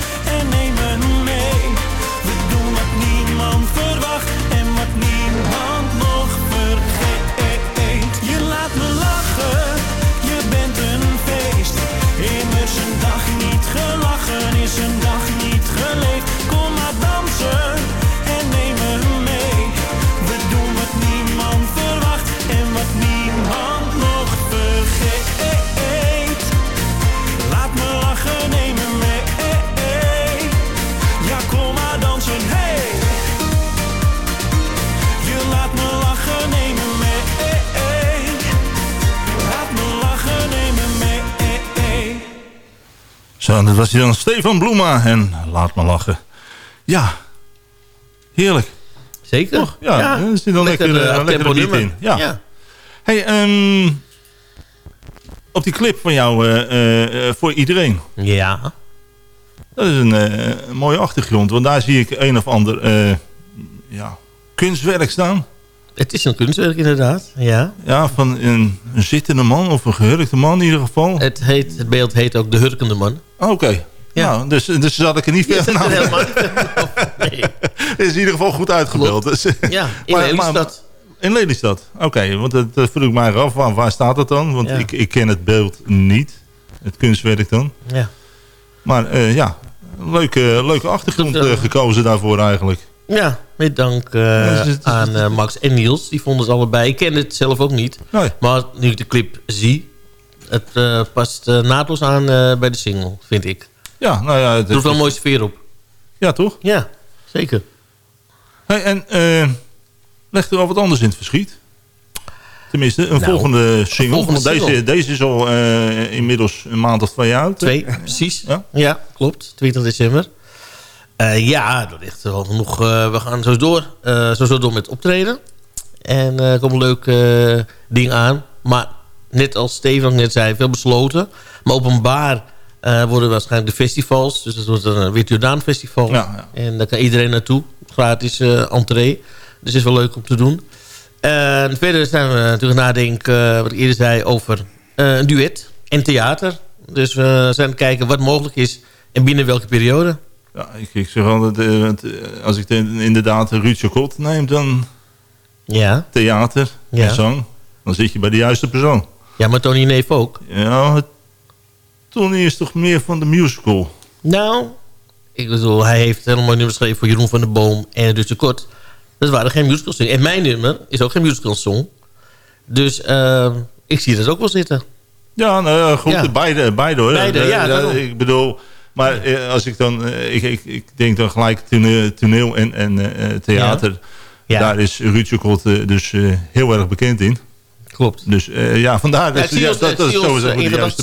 Zo, dat was hij dan Stefan Bloema en laat me lachen. Ja, heerlijk. Zeker. Toch? Ja, Ja. er zit dan lekker, Lekker, lekker, eh, beat nummer. in. Ja. Ja. Hey, ehm, op die clip van jou eh, eh, eh, voor iedereen. Ja. Dat is een, eh, mooie achtergrond. Want daar zie ik een of ander eh, ja, kunstwerk staan. Het is een kunstwerk inderdaad, ja. Ja, van een, een zittende man of een gehurkte man in ieder geval. Het, heet, het beeld heet ook De Hurkende Man. Oké. Ja. Nou, dus, dus zat ik er niet helemaal nee. Het is in ieder geval goed uitgebeeld. Dus, Ja, in Maar- Lelystad. in Lelystad. Oké, want dat, dat vroeg ik mij af. Waar, waar staat dat dan? Want Ja. ik, ik ken het beeld niet. Het kunstwerk dan. Ja. Maar eh, ja, leuke, leuke achtergrond Dat, eh, eh, gekozen daarvoor eigenlijk. Ja, met dank Ja, dus aan Max en Niels. Die vonden ze allebei. Ik ken het zelf ook niet. Nee. Maar nu ik de clip zie... Het eh, past eh, naadloos aan eh, bij de single, vind ik. Ja, nou ja. Het, doet wel een mooie sfeer op. Ja, toch? Ja, zeker. Hey, en legt er al wat anders in het verschiet? Tenminste, een Nou, volgende single. volgende want single. Deze, deze is al inmiddels een maand of twee uit. Twee, precies. Ja? Ja? klopt. 20 december. Ja, dat ligt er wel genoeg. we gaan zo door, eh, zo door met optreden. En er komt een leuk ding aan. Maar net als Steven net zei, veel besloten. Maar openbaar eh, worden waarschijnlijk de festivals. Dus het wordt een Wit Jordaan festival. Ja, ja. En daar kan iedereen naartoe. Gratis eh entree. Dus is wel leuk om te doen. En verder zijn we natuurlijk nadenken, eh, wat ik eerder zei, over eh, een duet en theater. Dus we zijn aan het kijken wat mogelijk is en binnen welke periode. Ja, ik, ik zeg altijd, eh, eh, als ik de, inderdaad Ruud Chacot neem, dan Ja, theater Ja. en zang. Dan zit je bij de juiste persoon. Ja maar Tony Neef ook. Ja, Tony is toch meer van de musical. Nou, ik bedoel, hij heeft helemaal nummers geschreven voor Jeroen van der Boom en de Kort. Dat waren geen musical songs. En mijn nummer is ook geen musical song. Dus eh, ik zie dat ook wel zitten. Ja, nou goed, Ja. beide, beide hoor. Beide, Eh, ja, eh, ik bedoel, maar eh, als ik dan, ik, ik, ik denk dan gelijk toneel, toneel en, en theater. Ja. Daar is Ruud eh, dus heel erg bekend in. Klopt. Dus eh, ja, vandaar. Dus, zie ja, ons, dat, dat is sowieso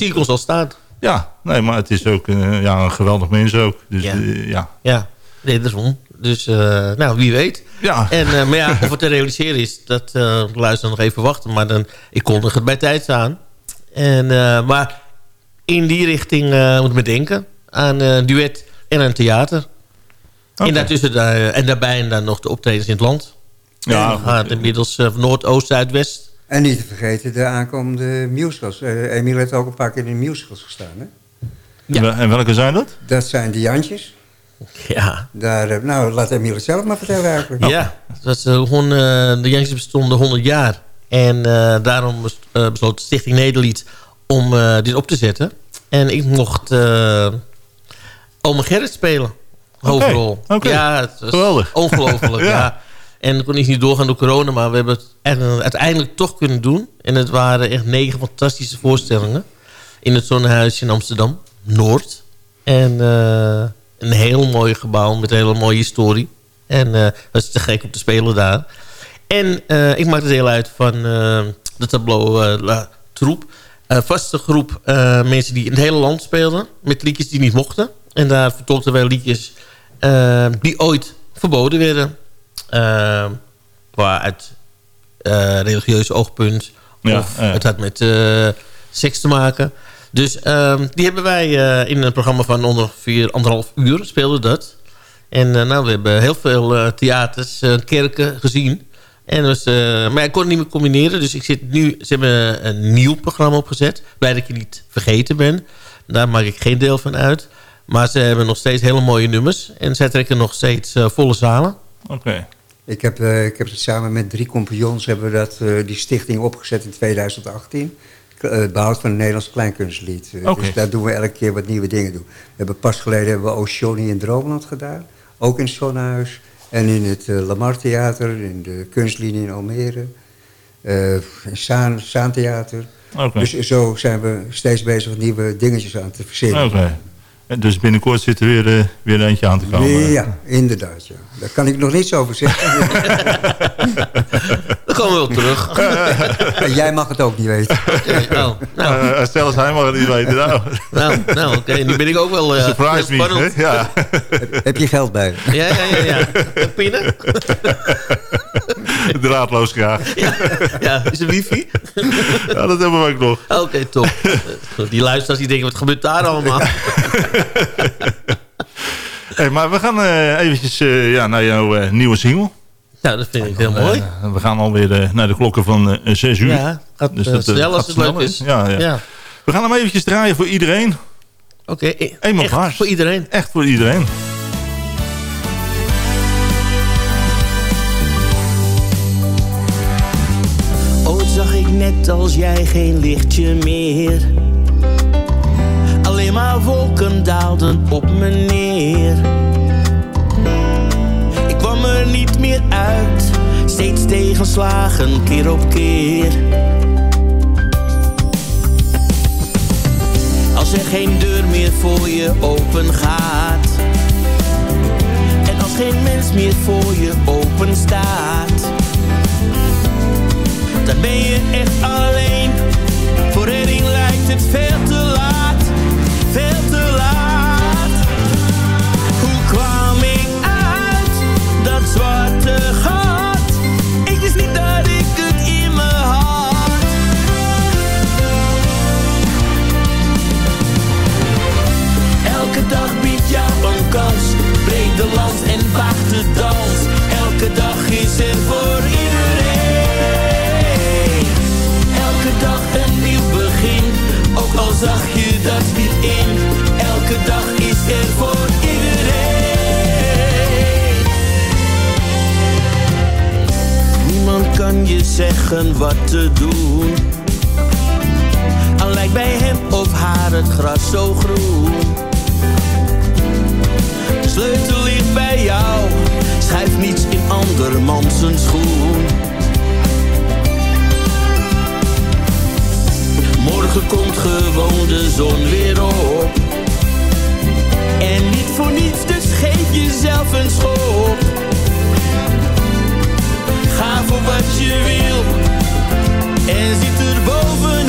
ik ons al staan. Ja, nee, maar het is ook eh, ja, een geweldig mens ook. Dus Ja. eh, ja. Ja, nee, daarom. Dus, eh, nou, wie weet. Ja. En, eh, maar ja, of het te realiseren is, dat eh luister nog even wachten. Maar dan, ik kondig het bij tijd aan. En, eh, maar in die richting eh moet men denken. Aan eh, duet en aan theater. Oké. En, daartussen, en daarbij dan nog de optredens in het land. Ja, en inmiddels eh, Noord, Oost, Zuid, West. En niet te vergeten de aankomende musicals. Eh Emiel heeft ook een paar keer in musicals gestaan. Hè? Ja. En welke zijn dat? Dat zijn de Jantjes. Ja. Daar, eh, nou, laat Emiel het zelf maar vertellen eigenlijk. Ja, dat is, gewoon, eh, de Jantjes bestonden 100 jaar. En eh, daarom bes- eh, besloot Stichting Nederlied om eh, dit op te zetten. En ik mocht eh Ome Gerrit spelen. Hoofdrol. oké. Ja, het was Geweldig. ongelooflijk. [laughs] Ja. ja. En kon niet doorgaan door corona, maar we hebben het uiteindelijk toch kunnen doen. En het waren echt negen fantastische voorstellingen. In het Zonnehuisje in Amsterdam, Noord. En eh, een heel mooi gebouw met een hele mooie historie. En eh dat is te gek om te spelen daar. En eh, ik maakte deel uit van eh, de tableau eh, La Troep. Vaste groep eh, mensen die in het hele land speelden. Met liedjes die niet mochten. En daar vertolkten wij liedjes eh, die ooit verboden werden. Qua uit eh, religieus oogpunt. Ja, of het had met eh, seks te maken. Dus ehm, die hebben wij eh, in een programma van ongeveer anderhalf uur speelden dat. En nou, we hebben heel veel theaters, eh, kerken gezien. En dus, maar ik kon het niet meer combineren. Dus ik zit nu, ze hebben een nieuw programma opgezet. Blij dat ik je niet vergeten ben. Daar maak ik geen deel van uit. Maar ze hebben nog steeds hele mooie nummers. En zij trekken nog steeds volle zalen. Oké. Ik heb, eh, ik heb het samen met drie compagnons hebben we dat, eh, die stichting opgezet in 2018. K- eh, Het behoud van het Nederlands kleinkunstlied. Dus daar doen we elke keer wat nieuwe dingen doen. We hebben pas geleden hebben we Oceanie in Droomland gedaan. Ook in het Zonnehuis. En in het eh, Lamar Theater, in de kunstlinie in Almere. in Zaantheater. Oké. Dus zo zijn we steeds bezig met nieuwe dingetjes aan te verzinnen. Oké. En Dus binnenkort zit er weer, eh, weer eentje aan te komen. Ja, inderdaad. Ja. Daar kan ik nog niets over zeggen. [laughs] Dan komen we wel terug. En jij mag het ook niet weten. nou, nou. Eh, stel eens hij mag het niet weten. Nou, Nou, nou oké. Nu ben ik ook wel eh surprise me. hè? Ja. Heb je geld bij? Ja, ja, ja. ja. Pinnen? [laughs] [laughs] Draadloos graag. [laughs] Ja, ja. Is er wifi? Ja, dat hebben we ook nog. Oké, top. [laughs] Die luisteraars die denken, wat gebeurt daar allemaal? Hey, maar we gaan eh, eventjes eh, ja, naar jouw eh, nieuwe single. Nou, dat vind ik heel mooi. We gaan alweer naar de klokken van eh 6 uur. Ja, gaat eh, dat, snel als het leuk is. Ja, ja. Ja. We gaan hem eventjes draaien voor iedereen. Oké, eh, Eenmaal echt voor iedereen. Echt voor iedereen. Ik net als jij geen lichtje meer. Alleen maar wolken daalden op me neer. Ik kwam er niet meer uit, steeds tegenslagen keer op keer. Als er geen deur meer voor je open gaat. En als geen mens meer voor je open staat dan ben je echt alleen. Voor redding lijkt het veel te laat, veel te laat. Hoe kwam ik uit dat zwarte gat? Ik wist niet dat ik het in me had. Elke dag biedt jou een kans, breek de lans en waag de dans. Elke dag is er voor dag een nieuw begin, ook al zag je dat niet in. Elke dag is er voor iedereen. Niemand kan je zeggen wat te doen. Al lijkt bij hem of haar het gras zo groen. De sleutel ligt bij jou, schuif niets in andermans schoen. Morgen komt gewoon de zon weer op. En niet voor niets, dus geef jezelf een schop. Ga voor wat je wil en zit er bovenop,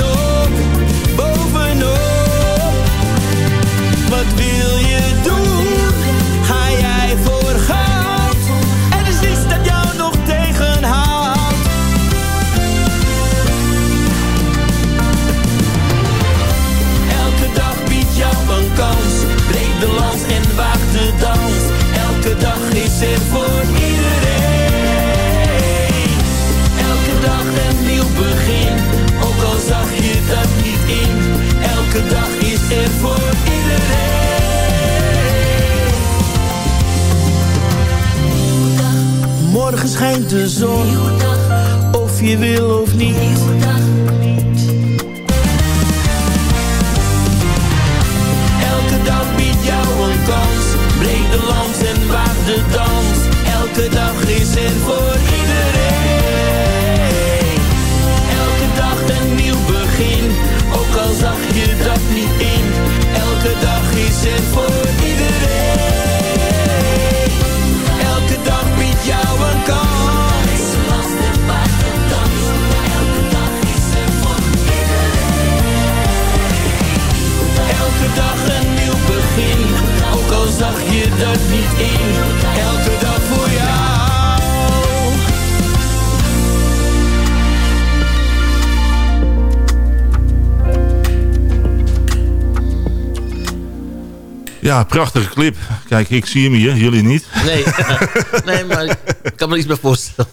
Ja, prachtige clip. Kijk, ik zie hem hier, jullie niet. Nee, [laughs] nee maar ik kan me iets bij voorstellen.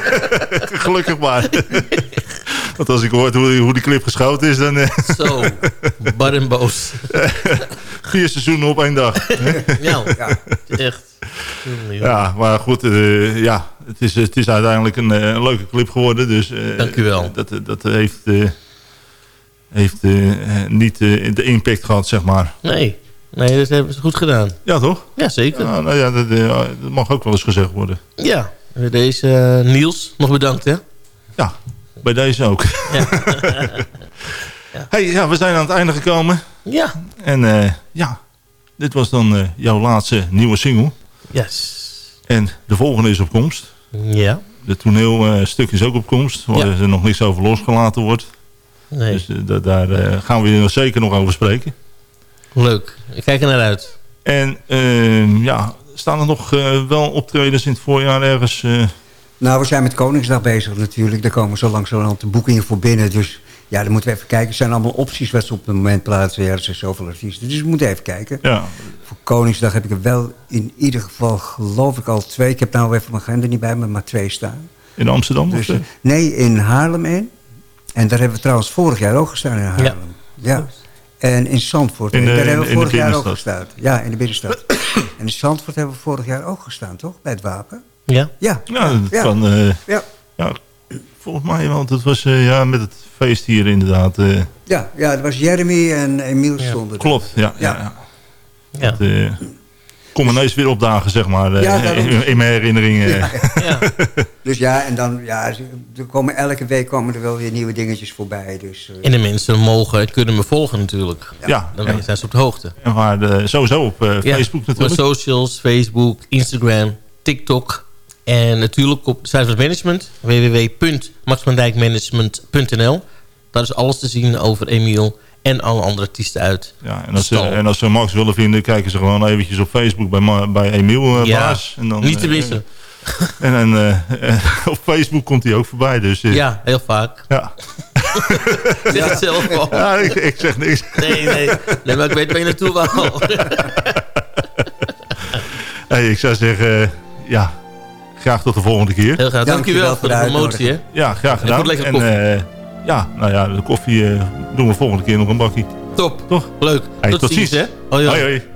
[laughs] Gelukkig maar. Want als ik hoor hoe, hoe die clip geschoten is, dan... eh, Zo, bar en boos. [laughs] Vier seizoenen op één dag. Ja, echt. Ja, maar goed, eh, ja, het, is, het is uiteindelijk een, eh, een leuke clip geworden. Dus, Dank u wel. Dat, dat heeft, heeft niet de impact gehad, zeg maar. Nee, nee, dat hebben ze goed gedaan. Ja, toch? Ja, zeker. Ja, nou ja, dat, eh, dat mag ook wel eens gezegd worden. Ja, deze eh, Niels, nog bedankt hè. Ja, bij deze ook. [laughs] Ja. Hey, ja, we zijn aan het einde gekomen. Ja. En eh, ja, dit was dan jouw laatste nieuwe single. Yes. En de volgende is op komst. Ja. De toneelstuk is ook op komst, waar er nog niks over losgelaten wordt. Nee. Dus da- daar gaan we er zeker nog over spreken. Leuk, ik kijk er naar uit. En ehm, ja, staan er nog eh, wel optredens in het voorjaar ergens? eh, Nou, we zijn met Koningsdag bezig natuurlijk. Daar komen zo langzamerhand de boekingen voor binnen. Dus ja, dan moeten we even kijken. Er zijn allemaal opties wat ze op het moment plaatsen. Ja, er zijn zoveel artiesten. Dus we moeten even kijken. ja, Voor Koningsdag heb ik er wel in ieder geval, geloof ik, al twee. Ik heb nou even mijn agenda niet bij me, maar twee staan. in Amsterdam? Dus, of, eh, nee, in Haarlem één. En daar hebben we trouwens vorig jaar ook gestaan in Haarlem. Ja. En in Zandvoort. In de- daar hebben we vorig jaar ook gestaan. Ja, in de binnenstad. [coughs] en in Zandvoort hebben we vorig jaar ook gestaan, toch? Bij het Wapen. Ja? Ja. ja, ja. kan, eh, Ja. ja, volgens mij, want het was eh, ja, met het feest hier inderdaad. eh, Ja, ja, het was Jeremy en Emiel stonden er. klopt, ja. ja. Ja. ja. Het, kom ineens weer opdagen, zeg maar, eh, Ja, in, in mijn herinneringen. Ja. Ja. Dus ja, en dan, ja, er komen, elke week komen er wel weer nieuwe dingetjes voorbij. Dus, eh, En de mensen mogen en kunnen me volgen natuurlijk. Ja, Dan ja. zijn ze op de hoogte. En waar de, sowieso op eh, Ja, Facebook Op natuurlijk. socials, Facebook, Instagram, TikTok. En natuurlijk op het management. www.maximandijkmanagement.nl Daar is alles te zien over Emiel en alle andere artiesten uit. Ja, en, als ze, en als ze Max willen vinden, kijken ze gewoon eventjes op Facebook bij, Ma- bij Emiel Ja, Baas. En dan, niet te eh, missen. [laughs] En, dan, eh, [laughs] op Facebook komt hij ook voorbij. Dus, eh, Ja, heel vaak. ja. [laughs] Zeg het zelf al. Ja, ik, ik zeg niks. Nee, nee. Nee, maar ik weet waar je naartoe wou. Hey, ik zou zeggen, ja, graag tot de volgende keer. Heel graag. Dankjewel voor de promotie. Hè. Ja, graag gedaan. goed lekker En, eh, ja, nou ja, de koffie eh, doen we volgende keer nog een bakje. Top. Toch? Leuk. Hey, tot, tot ziens, ziens. hè. Hoi, hoi. hoi.